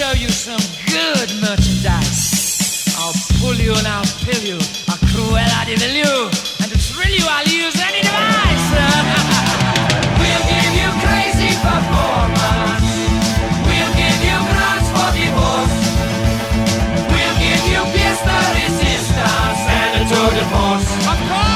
Show you some good merchandise. I'll pull you and I'll pill you. A Cruella de Vil you. And to thrill you, I'll use any device. we'll give you crazy performance. We'll give you grounds for divorce. We'll give you Fiesta resistance and a tour de force. Of course!